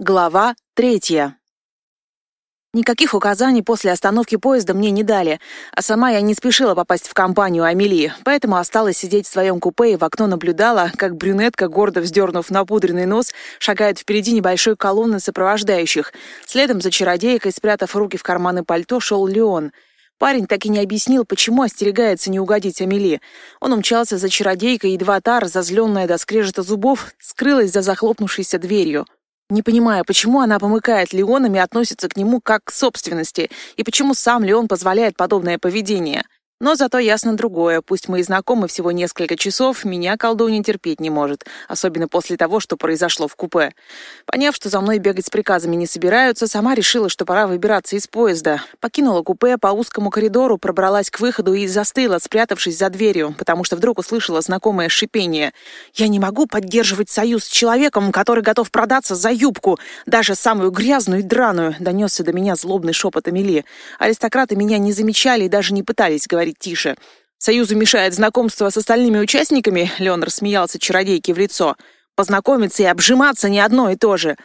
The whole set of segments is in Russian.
Глава третья. Никаких указаний после остановки поезда мне не дали, а сама я не спешила попасть в компанию Амелии, поэтому осталась сидеть в своем купе и в окно наблюдала, как брюнетка, гордо вздернув напудренный нос, шагает впереди небольшой колонны сопровождающих. Следом за чародейкой, спрятав руки в карманы пальто, шел Леон. Парень так и не объяснил, почему остерегается не угодить Амели. Он умчался за чародейкой, едва та, разозленная до скрежета зубов, скрылась за захлопнувшейся дверью. Не понимая, почему она помыкает Леоном и относится к нему как к собственности, и почему сам Леон позволяет подобное поведение. Но зато ясно другое. Пусть мы и знакомы всего несколько часов, меня колдунья терпеть не может, особенно после того, что произошло в купе. Поняв, что за мной бегать с приказами не собираются, сама решила, что пора выбираться из поезда. Покинула купе по узкому коридору, пробралась к выходу и застыла, спрятавшись за дверью, потому что вдруг услышала знакомое шипение. «Я не могу поддерживать союз с человеком, который готов продаться за юбку, даже самую грязную и драную», — донесся до меня злобный шепот Амели. Аристократы меня не замечали и даже не пытались говорить говорить тише. Союзу мешает знакомство с остальными участниками, Леон рассмеялся чародейке в лицо. Познакомиться и обжиматься не одно и то же.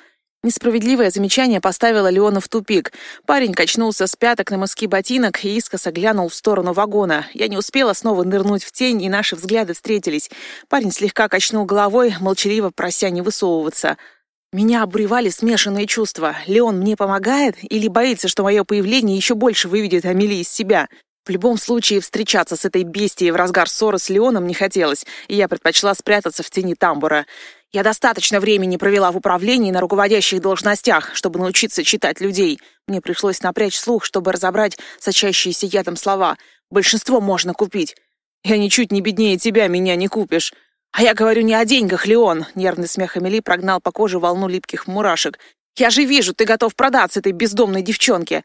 Несправедливое замечание поставило Леона в тупик. Парень качнулся с пяток на мыски ботинок и искоса глянул в сторону вагона. Я не успела снова нырнуть в тень, и наши взгляды встретились. Парень слегка качнул головой, молчаливо прося не высовываться. Меня обуревали смешанные чувства. Леон мне помогает или боится, что мое появление еще больше выведет Амели из себя? В любом случае, встречаться с этой бестией в разгар ссоры с Леоном не хотелось, и я предпочла спрятаться в тени тамбура. Я достаточно времени провела в управлении на руководящих должностях, чтобы научиться читать людей. Мне пришлось напрячь слух, чтобы разобрать сочащиеся ядом слова. Большинство можно купить. Я ничуть не беднее тебя, меня не купишь. А я говорю не о деньгах, Леон. Нервный смех Эмили прогнал по коже волну липких мурашек. Я же вижу, ты готов продаться этой бездомной девчонке.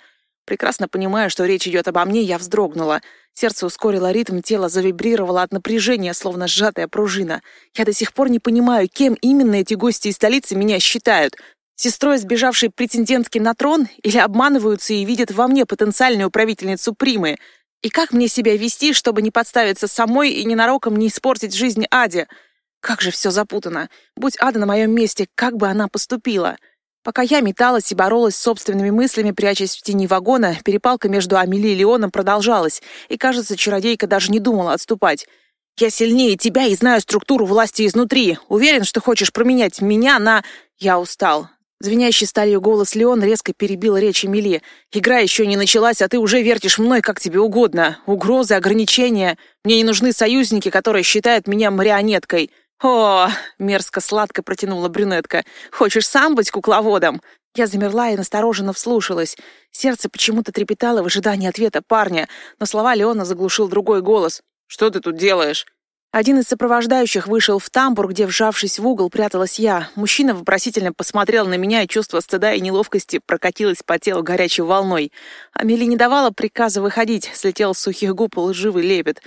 Прекрасно понимая, что речь идет обо мне, я вздрогнула. Сердце ускорило ритм, тело завибрировало от напряжения, словно сжатая пружина. Я до сих пор не понимаю, кем именно эти гости из столицы меня считают. Сестрой сбежавшей претендентки на трон или обманываются и видят во мне потенциальную правительницу Примы? И как мне себя вести, чтобы не подставиться самой и ненароком не испортить жизнь Аде? Как же все запутано. Будь Ада на моем месте, как бы она поступила? Пока я металась и боролась с собственными мыслями, прячась в тени вагона, перепалка между Амели и Леоном продолжалась, и, кажется, чародейка даже не думала отступать. «Я сильнее тебя и знаю структуру власти изнутри. Уверен, что хочешь променять меня на...» Я устал. Звенящий сталью голос Леон резко перебил речь Эмили. «Игра еще не началась, а ты уже вертишь мной, как тебе угодно. Угрозы, ограничения. Мне не нужны союзники, которые считают меня марионеткой. «О!» — мерзко-сладко протянула брюнетка. «Хочешь сам быть кукловодом?» Я замерла и настороженно вслушалась. Сердце почему-то трепетало в ожидании ответа парня, но слова Леона заглушил другой голос. «Что ты тут делаешь?» Один из сопровождающих вышел в тамбур, где, вжавшись в угол, пряталась я. Мужчина вопросительно посмотрел на меня, и чувство стыда и неловкости прокатилось по телу горячей волной. Амели не давала приказа выходить, слетел с сухих губ лживый лепет.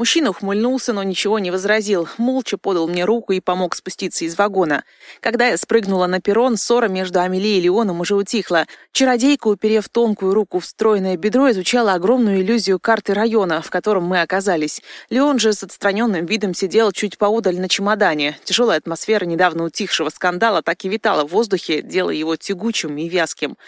Мужчина ухмыльнулся, но ничего не возразил, молча подал мне руку и помог спуститься из вагона. Когда я спрыгнула на перрон, ссора между Амелией и Леоном уже утихла. Чародейка, уперев тонкую руку в стройное бедро, изучала огромную иллюзию карты района, в котором мы оказались. Леон же с отстраненным видом сидел чуть поудаль на чемодане. Тяжелая атмосфера недавно утихшего скандала так и витала в воздухе, делая его тягучим и вязким.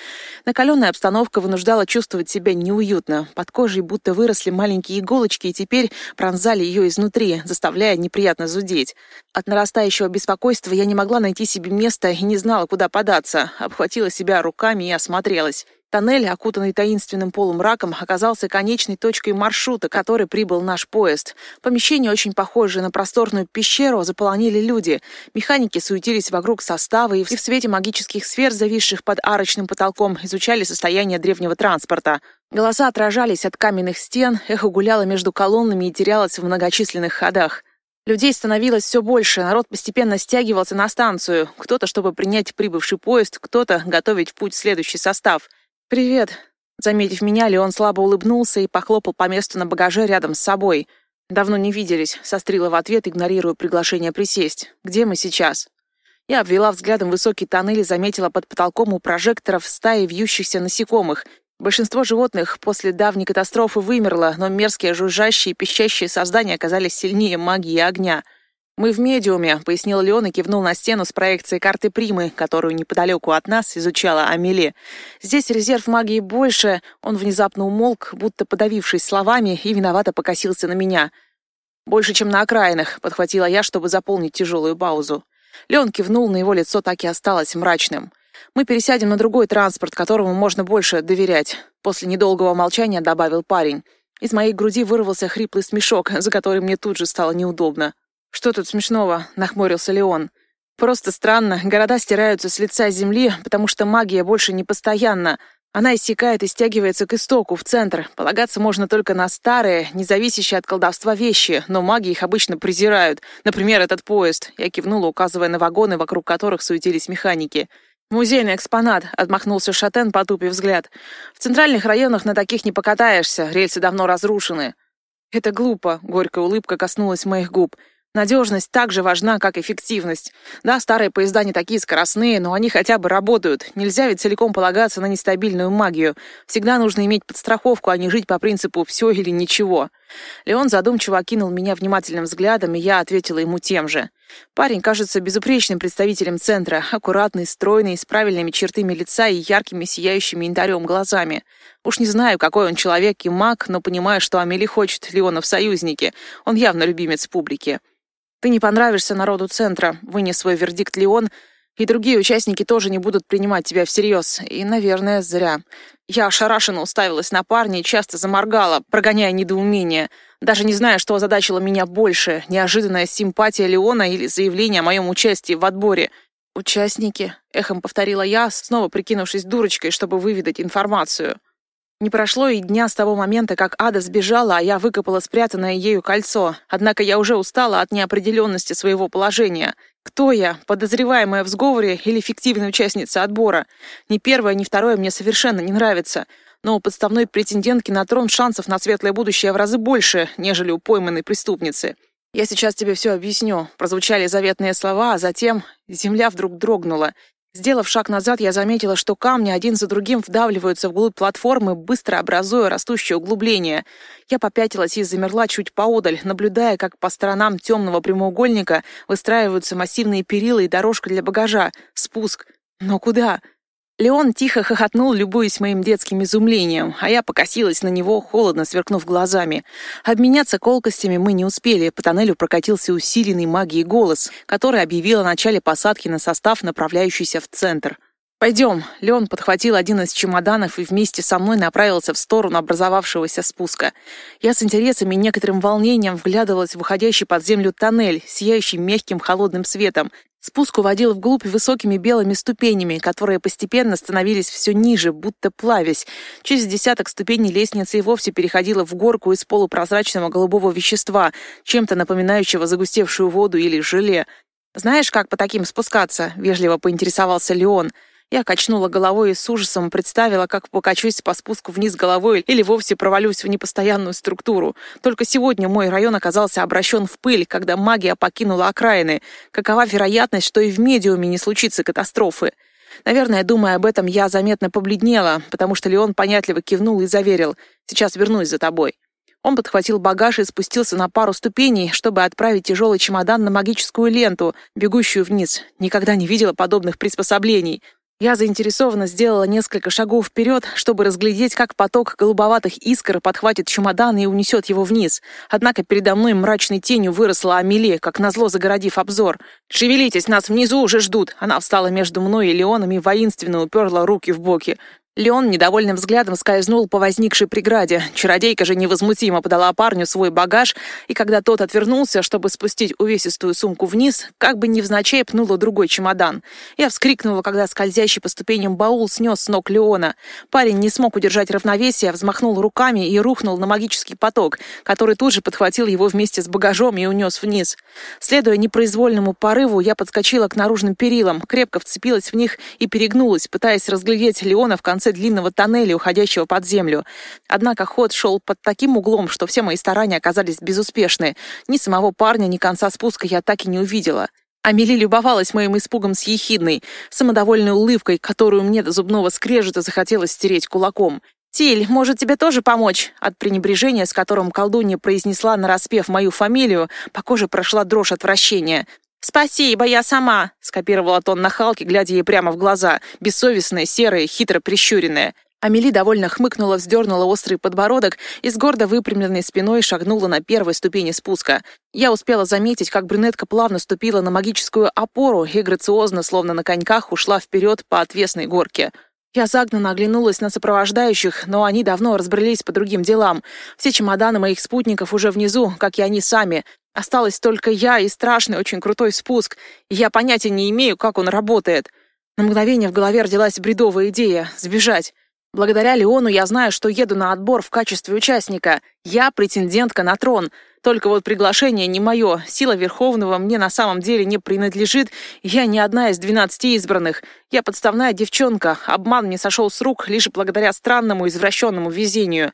Накаленная обстановка вынуждала чувствовать себя неуютно. Под кожей будто выросли маленькие иголочки, и теперь пронзали ее изнутри, заставляя неприятно зудеть. От нарастающего беспокойства я не могла найти себе места и не знала, куда податься. Обхватила себя руками и осмотрелась. Тоннель, окутанный таинственным полумраком, оказался конечной точкой маршрута, который прибыл наш поезд. Помещение, очень похожее на просторную пещеру, заполонили люди. Механики суетились вокруг состава и в свете магических сфер, зависших под арочным потолком, изучали состояние древнего транспорта. Голоса отражались от каменных стен, эхо гуляло между колоннами и терялось в многочисленных ходах. Людей становилось все больше, народ постепенно стягивался на станцию. Кто-то, чтобы принять прибывший поезд, кто-то готовить в путь следующий состав — «Привет!» Заметив меня, Леон слабо улыбнулся и похлопал по месту на багаже рядом с собой. «Давно не виделись», — сострила в ответ, игнорируя приглашение присесть. «Где мы сейчас?» Я обвела взглядом высокий тоннель и заметила под потолком у прожекторов стаи вьющихся насекомых. Большинство животных после давней катастрофы вымерло, но мерзкие жужжащие и пищащие создания оказались сильнее магии огня. «Мы в медиуме», — пояснил Леон и кивнул на стену с проекцией карты Примы, которую неподалеку от нас изучала Амели. «Здесь резерв магии больше». Он внезапно умолк, будто подавившись словами, и виновато покосился на меня. «Больше, чем на окраинах», — подхватила я, чтобы заполнить тяжелую паузу. Леон кивнул, на его лицо так и осталось мрачным. «Мы пересядем на другой транспорт, которому можно больше доверять», — после недолгого молчания добавил парень. Из моей груди вырвался хриплый смешок, за который мне тут же стало неудобно. «Что тут смешного?» — нахмурился Леон. «Просто странно. Города стираются с лица земли, потому что магия больше не постоянна. Она иссякает и стягивается к истоку, в центр. Полагаться можно только на старые, независящие от колдовства вещи, но маги их обычно презирают. Например, этот поезд. Я кивнула, указывая на вагоны, вокруг которых суетились механики. «Музейный экспонат», — отмахнулся Шатен, потупив взгляд. «В центральных районах на таких не покатаешься, рельсы давно разрушены». «Это глупо», — горькая улыбка коснулась моих губ. Надежность так же важна, как эффективность. Да, старые поезда не такие скоростные, но они хотя бы работают. Нельзя ведь целиком полагаться на нестабильную магию. Всегда нужно иметь подстраховку, а не жить по принципу «все или ничего». Леон задумчиво окинул меня внимательным взглядом, и я ответила ему тем же. Парень кажется безупречным представителем центра, аккуратный, стройный, с правильными чертами лица и яркими сияющими янтарем глазами. Уж не знаю, какой он человек и маг, но понимаю, что Амели хочет Леона в союзнике. Он явно любимец публики. Ты не понравишься народу центра, вынес свой вердикт Леон, и другие участники тоже не будут принимать тебя всерьез. И, наверное, зря. Я ошарашенно уставилась на парня и часто заморгала, прогоняя недоумение. Даже не зная, что озадачило меня больше, неожиданная симпатия Леона или заявление о моем участии в отборе. «Участники», — эхом повторила я, снова прикинувшись дурочкой, чтобы выведать информацию. Не прошло и дня с того момента, как Ада сбежала, а я выкопала спрятанное ею кольцо. Однако я уже устала от неопределенности своего положения. Кто я? Подозреваемая в сговоре или фиктивная участница отбора? Ни первое, ни второе мне совершенно не нравится. Но у подставной претендентки на трон шансов на светлое будущее в разы больше, нежели у пойманной преступницы. «Я сейчас тебе все объясню», — прозвучали заветные слова, а затем земля вдруг дрогнула, Сделав шаг назад, я заметила, что камни один за другим вдавливаются вглубь платформы, быстро образуя растущее углубление. Я попятилась и замерла чуть поодаль, наблюдая, как по сторонам темного прямоугольника выстраиваются массивные перила и дорожка для багажа. Спуск. Но куда? Леон тихо хохотнул, любуясь моим детским изумлением, а я покосилась на него, холодно сверкнув глазами. Обменяться колкостями мы не успели, по тоннелю прокатился усиленный магией голос, который объявил о начале посадки на состав, направляющийся в центр. «Пойдем». Леон подхватил один из чемоданов и вместе со мной направился в сторону образовавшегося спуска. Я с интересом и некоторым волнением вглядывалась в выходящий под землю тоннель, сияющий мягким холодным светом, Спуск уводил вглубь высокими белыми ступенями, которые постепенно становились все ниже, будто плавясь. Через десяток ступеней лестница и вовсе переходила в горку из полупрозрачного голубого вещества, чем-то напоминающего загустевшую воду или желе. «Знаешь, как по таким спускаться?» — вежливо поинтересовался Леон — я качнула головой и с ужасом представила, как покачусь по спуску вниз головой или вовсе провалюсь в непостоянную структуру. Только сегодня мой район оказался обращен в пыль, когда магия покинула окраины. Какова вероятность, что и в медиуме не случится катастрофы? Наверное, думая об этом, я заметно побледнела, потому что Леон понятливо кивнул и заверил «Сейчас вернусь за тобой». Он подхватил багаж и спустился на пару ступеней, чтобы отправить тяжелый чемодан на магическую ленту, бегущую вниз. Никогда не видела подобных приспособлений. Я заинтересованно сделала несколько шагов вперед, чтобы разглядеть, как поток голубоватых искр подхватит чемодан и унесет его вниз. Однако передо мной мрачной тенью выросла Амелия, как назло загородив обзор. «Шевелитесь, нас внизу уже ждут!» Она встала между мной и Леоном и воинственно уперла руки в боки. Леон недовольным взглядом скользнул по возникшей преграде. Чародейка же невозмутимо подала парню свой багаж, и когда тот отвернулся, чтобы спустить увесистую сумку вниз, как бы невзначай пнула другой чемодан. Я вскрикнула, когда скользящий по ступеням баул снес с ног Леона. Парень не смог удержать равновесие, взмахнул руками и рухнул на магический поток, который тут же подхватил его вместе с багажом и унес вниз. Следуя непроизвольному порыву, я подскочила к наружным перилам, крепко вцепилась в них и перегнулась, пытаясь разглядеть Леона в конце конце длинного тоннеля, уходящего под землю. Однако ход шел под таким углом, что все мои старания оказались безуспешны. Ни самого парня, ни конца спуска я так и не увидела. Амели любовалась моим испугом с ехидной, самодовольной улыбкой, которую мне до зубного скрежета захотелось стереть кулаком. «Тиль, может, тебе тоже помочь?» От пренебрежения, с которым колдунья произнесла нараспев мою фамилию, по коже прошла дрожь отвращения. «Спасибо, я сама!» — скопировала тон нахалки, глядя ей прямо в глаза, бессовестная, серая, хитро прищуренная. Амели довольно хмыкнула, вздернула острый подбородок и с гордо выпрямленной спиной шагнула на первой ступени спуска. Я успела заметить, как брюнетка плавно ступила на магическую опору и грациозно, словно на коньках, ушла вперед по отвесной горке. Я загнанно оглянулась на сопровождающих, но они давно разбрелись по другим делам. Все чемоданы моих спутников уже внизу, как и они сами. Осталась только я и страшный, очень крутой спуск. И я понятия не имею, как он работает. На мгновение в голове родилась бредовая идея — сбежать. Благодаря Леону я знаю, что еду на отбор в качестве участника. Я претендентка на трон — только вот приглашение не мое, сила Верховного мне на самом деле не принадлежит, я не одна из двенадцати избранных. Я подставная девчонка, обман мне сошел с рук лишь благодаря странному извращенному везению.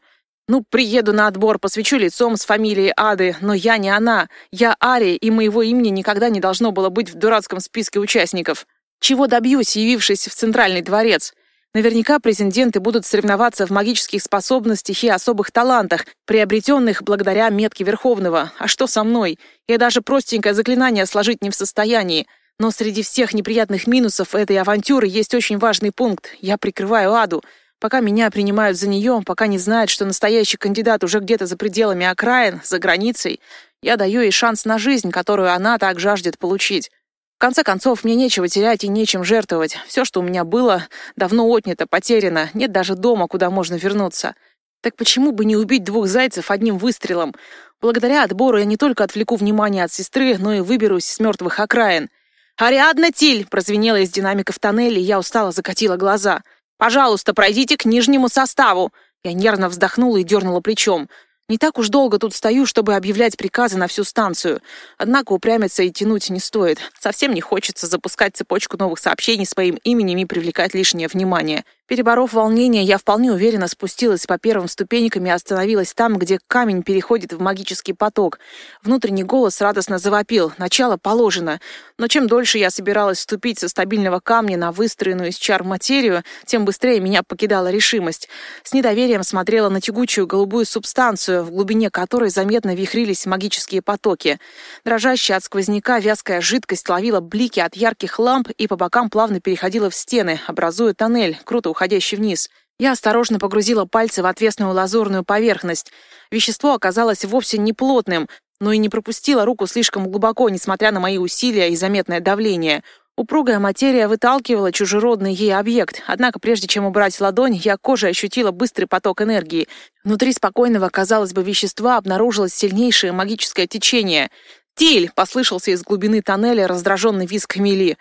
Ну, приеду на отбор, посвящу лицом с фамилией Ады, но я не она. Я Ария, и моего имени никогда не должно было быть в дурацком списке участников. Чего добьюсь, явившись в Центральный дворец? Наверняка претенденты будут соревноваться в магических способностях и особых талантах, приобретенных благодаря метке Верховного. А что со мной? Я даже простенькое заклинание сложить не в состоянии. Но среди всех неприятных минусов этой авантюры есть очень важный пункт. Я прикрываю Аду. Пока меня принимают за нее, пока не знают, что настоящий кандидат уже где-то за пределами окраин, за границей, я даю ей шанс на жизнь, которую она так жаждет получить. В конце концов, мне нечего терять и нечем жертвовать. Все, что у меня было, давно отнято, потеряно. Нет даже дома, куда можно вернуться. Так почему бы не убить двух зайцев одним выстрелом? Благодаря отбору я не только отвлеку внимание от сестры, но и выберусь с мертвых окраин. «Ариадна Тиль!» — прозвенела из динамиков тоннеля, и я устало закатила глаза. «Пожалуйста, пройдите к нижнему составу!» Я нервно вздохнула и дернула плечом. Не так уж долго тут стою, чтобы объявлять приказы на всю станцию. Однако упрямиться и тянуть не стоит. Совсем не хочется запускать цепочку новых сообщений своим именем и привлекать лишнее внимание. Переборов волнение, я вполне уверенно спустилась по первым ступенькам и остановилась там, где камень переходит в магический поток. Внутренний голос радостно завопил. Начало положено. Но чем дольше я собиралась ступить со стабильного камня на выстроенную из чар материю, тем быстрее меня покидала решимость. С недоверием смотрела на тягучую голубую субстанцию, в глубине которой заметно вихрились магические потоки. Дрожащая от сквозняка вязкая жидкость ловила блики от ярких ламп и по бокам плавно переходила в стены, образуя тоннель, круто уходящий вниз. Я осторожно погрузила пальцы в отвесную лазурную поверхность. Вещество оказалось вовсе не плотным, но и не пропустила руку слишком глубоко, несмотря на мои усилия и заметное давление. Упругая материя выталкивала чужеродный ей объект, однако прежде чем убрать ладонь, я кожей ощутила быстрый поток энергии. Внутри спокойного, казалось бы, вещества обнаружилось сильнейшее магическое течение. «Тиль!» — послышался из глубины тоннеля раздраженный визг Эмили.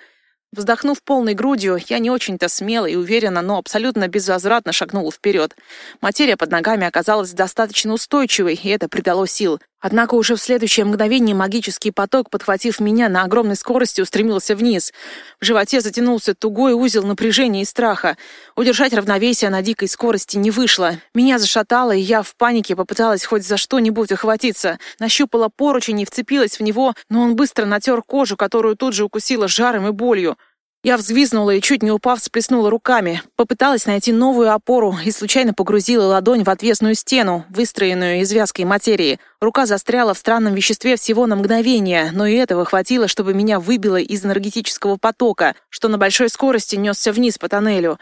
Вздохнув полной грудью, я не очень-то смело и уверенно, но абсолютно безвозвратно шагнула вперед. Материя под ногами оказалась достаточно устойчивой, и это придало сил. Однако уже в следующее мгновение магический поток, подхватив меня на огромной скорости, устремился вниз. В животе затянулся тугой узел напряжения и страха. Удержать равновесие на дикой скорости не вышло. Меня зашатало, и я в панике попыталась хоть за что-нибудь ухватиться. Нащупала поручень и вцепилась в него, но он быстро натер кожу, которую тут же укусила жаром и болью. Я взвизнула и, чуть не упав, всплеснула руками. Попыталась найти новую опору и случайно погрузила ладонь в отвесную стену, выстроенную из вязкой материи. Рука застряла в странном веществе всего на мгновение, но и этого хватило, чтобы меня выбило из энергетического потока, что на большой скорости несся вниз по тоннелю.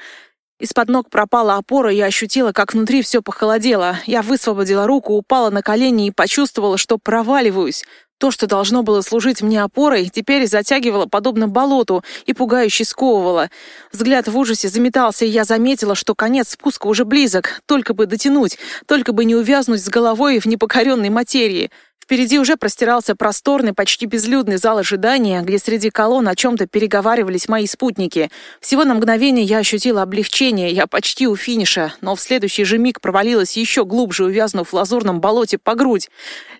Из-под ног пропала опора, и я ощутила, как внутри все похолодело. Я высвободила руку, упала на колени и почувствовала, что проваливаюсь. То, что должно было служить мне опорой, теперь затягивало подобно болоту и пугающе сковывало. Взгляд в ужасе заметался, и я заметила, что конец спуска уже близок. Только бы дотянуть, только бы не увязнуть с головой в непокоренной материи. Впереди уже простирался просторный, почти безлюдный зал ожидания, где среди колонн о чем-то переговаривались мои спутники. Всего на мгновение я ощутила облегчение, я почти у финиша, но в следующий же миг провалилась еще глубже, увязнув в лазурном болоте по грудь.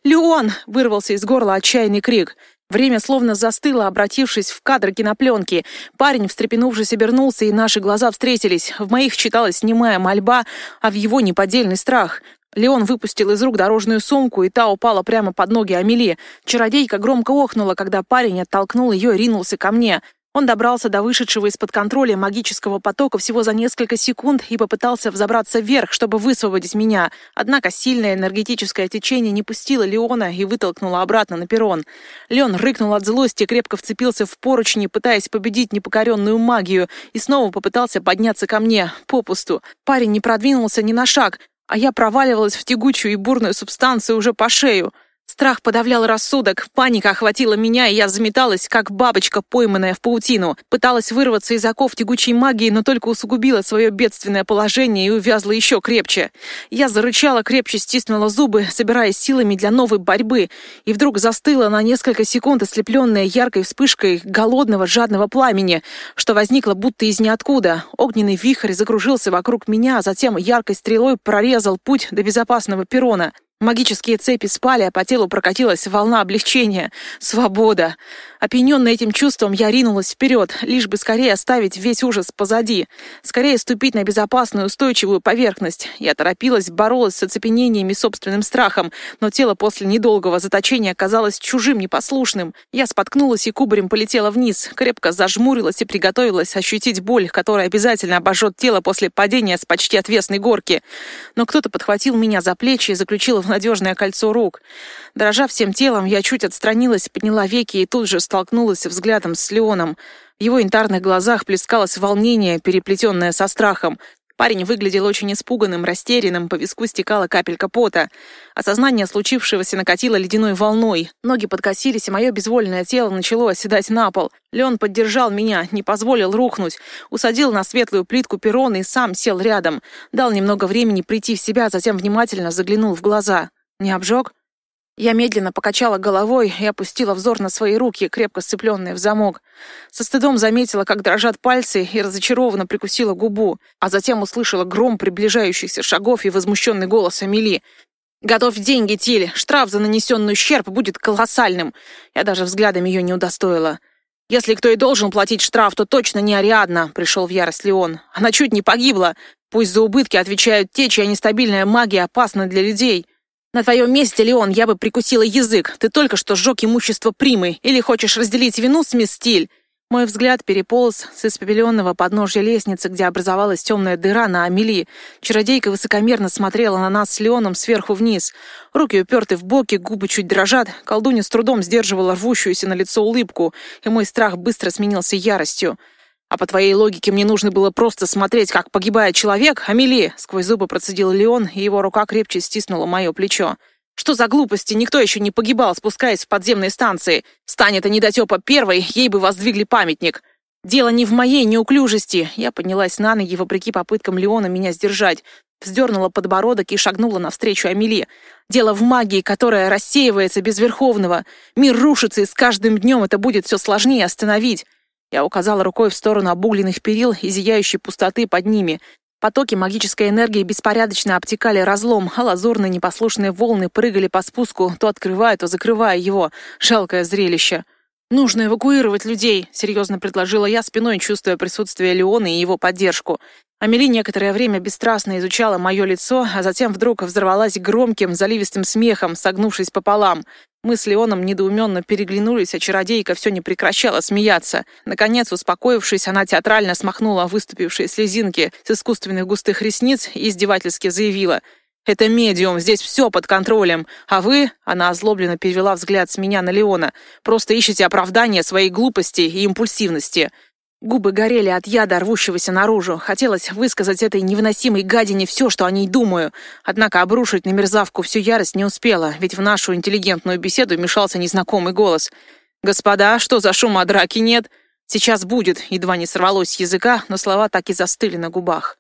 «Леон!» — вырвался из горла отчаянный крик. Время словно застыло, обратившись в кадр кинопленки. Парень, встрепенувшись, обернулся, и наши глаза встретились. В моих читалась немая мольба, а в его неподдельный страх. Леон выпустил из рук дорожную сумку, и та упала прямо под ноги Амели. Чародейка громко охнула, когда парень оттолкнул ее и ринулся ко мне. Он добрался до вышедшего из-под контроля магического потока всего за несколько секунд и попытался взобраться вверх, чтобы высвободить меня. Однако сильное энергетическое течение не пустило Леона и вытолкнуло обратно на перрон. Леон рыкнул от злости, крепко вцепился в поручни, пытаясь победить непокоренную магию, и снова попытался подняться ко мне, попусту. Парень не продвинулся ни на шаг, а я проваливалась в тягучую и бурную субстанцию уже по шею. Страх подавлял рассудок, паника охватила меня, и я заметалась, как бабочка, пойманная в паутину. Пыталась вырваться из оков тягучей магии, но только усугубила свое бедственное положение и увязла еще крепче. Я зарычала, крепче стиснула зубы, собираясь силами для новой борьбы, и вдруг застыла на несколько секунд, ослепленная яркой вспышкой голодного, жадного пламени, что возникло будто из ниоткуда. Огненный вихрь закружился вокруг меня, а затем яркой стрелой прорезал путь до безопасного перрона. Магические цепи спали, а по телу прокатилась волна облегчения. Свобода! Опьяненная этим чувством, я ринулась вперед, лишь бы скорее оставить весь ужас позади, скорее ступить на безопасную, устойчивую поверхность. Я торопилась, боролась с оцепенениями и собственным страхом, но тело после недолгого заточения оказалось чужим, непослушным. Я споткнулась и кубарем полетела вниз, крепко зажмурилась и приготовилась ощутить боль, которая обязательно обожжет тело после падения с почти отвесной горки. Но кто-то подхватил меня за плечи и заключил в надежное кольцо рук. Дрожа всем телом, я чуть отстранилась, подняла веки и тут же столкнулась взглядом с Леоном. В его янтарных глазах плескалось волнение, переплетенное со страхом. Парень выглядел очень испуганным, растерянным, по виску стекала капелька пота. Осознание случившегося накатило ледяной волной. Ноги подкосились, и мое безвольное тело начало оседать на пол. Леон поддержал меня, не позволил рухнуть, усадил на светлую плитку перрона и сам сел рядом. Дал немного времени прийти в себя, затем внимательно заглянул в глаза. «Не обжег?» Я медленно покачала головой и опустила взор на свои руки, крепко сцепленные в замок. Со стыдом заметила, как дрожат пальцы, и разочарованно прикусила губу, а затем услышала гром приближающихся шагов и возмущенный голос Амели. «Готовь деньги, Тиль! Штраф за нанесенный ущерб будет колоссальным!» Я даже взглядом ее не удостоила. «Если кто и должен платить штраф, то точно не Ариадна», — пришел в ярость Леон. «Она чуть не погибла. Пусть за убытки отвечают те, чья нестабильная магия опасна для людей». На твоем месте, Леон, я бы прикусила язык. Ты только что сжег имущество Примы. Или хочешь разделить вину с мисс Стиль?» Мой взгляд переполз с испепеленного подножья лестницы, где образовалась темная дыра на Амели. Чародейка высокомерно смотрела на нас с Леоном сверху вниз. Руки уперты в боки, губы чуть дрожат. Колдунья с трудом сдерживала рвущуюся на лицо улыбку, и мой страх быстро сменился яростью. А по твоей логике мне нужно было просто смотреть, как погибает человек, Амели!» Сквозь зубы процедил Леон, и его рука крепче стиснула мое плечо. «Что за глупости? Никто еще не погибал, спускаясь в подземные станции. Станет недотепа первой, ей бы воздвигли памятник. Дело не в моей неуклюжести». Я поднялась на ноги, вопреки попыткам Леона меня сдержать. Вздернула подбородок и шагнула навстречу Амели. «Дело в магии, которая рассеивается без Верховного. Мир рушится, и с каждым днем это будет все сложнее остановить. Я указала рукой в сторону обугленных перил и зияющей пустоты под ними. Потоки магической энергии беспорядочно обтекали разлом, а лазурные непослушные волны прыгали по спуску, то открывая, то закрывая его. Жалкое зрелище. «Нужно эвакуировать людей», — серьезно предложила я, спиной чувствуя присутствие Леона и его поддержку. Амели некоторое время бесстрастно изучала мое лицо, а затем вдруг взорвалась громким, заливистым смехом, согнувшись пополам. Мы с Леоном недоуменно переглянулись, а чародейка все не прекращала смеяться. Наконец, успокоившись, она театрально смахнула выступившие слезинки с искусственных густых ресниц и издевательски заявила «Это медиум, здесь все под контролем. А вы...» — она озлобленно перевела взгляд с меня на Леона. «Просто ищете оправдание своей глупости и импульсивности. Губы горели от яда, рвущегося наружу. Хотелось высказать этой невыносимой гадине все, что о ней думаю. Однако обрушить на мерзавку всю ярость не успела, ведь в нашу интеллигентную беседу мешался незнакомый голос. «Господа, что за шум, а драки нет?» «Сейчас будет», едва не сорвалось с языка, но слова так и застыли на губах.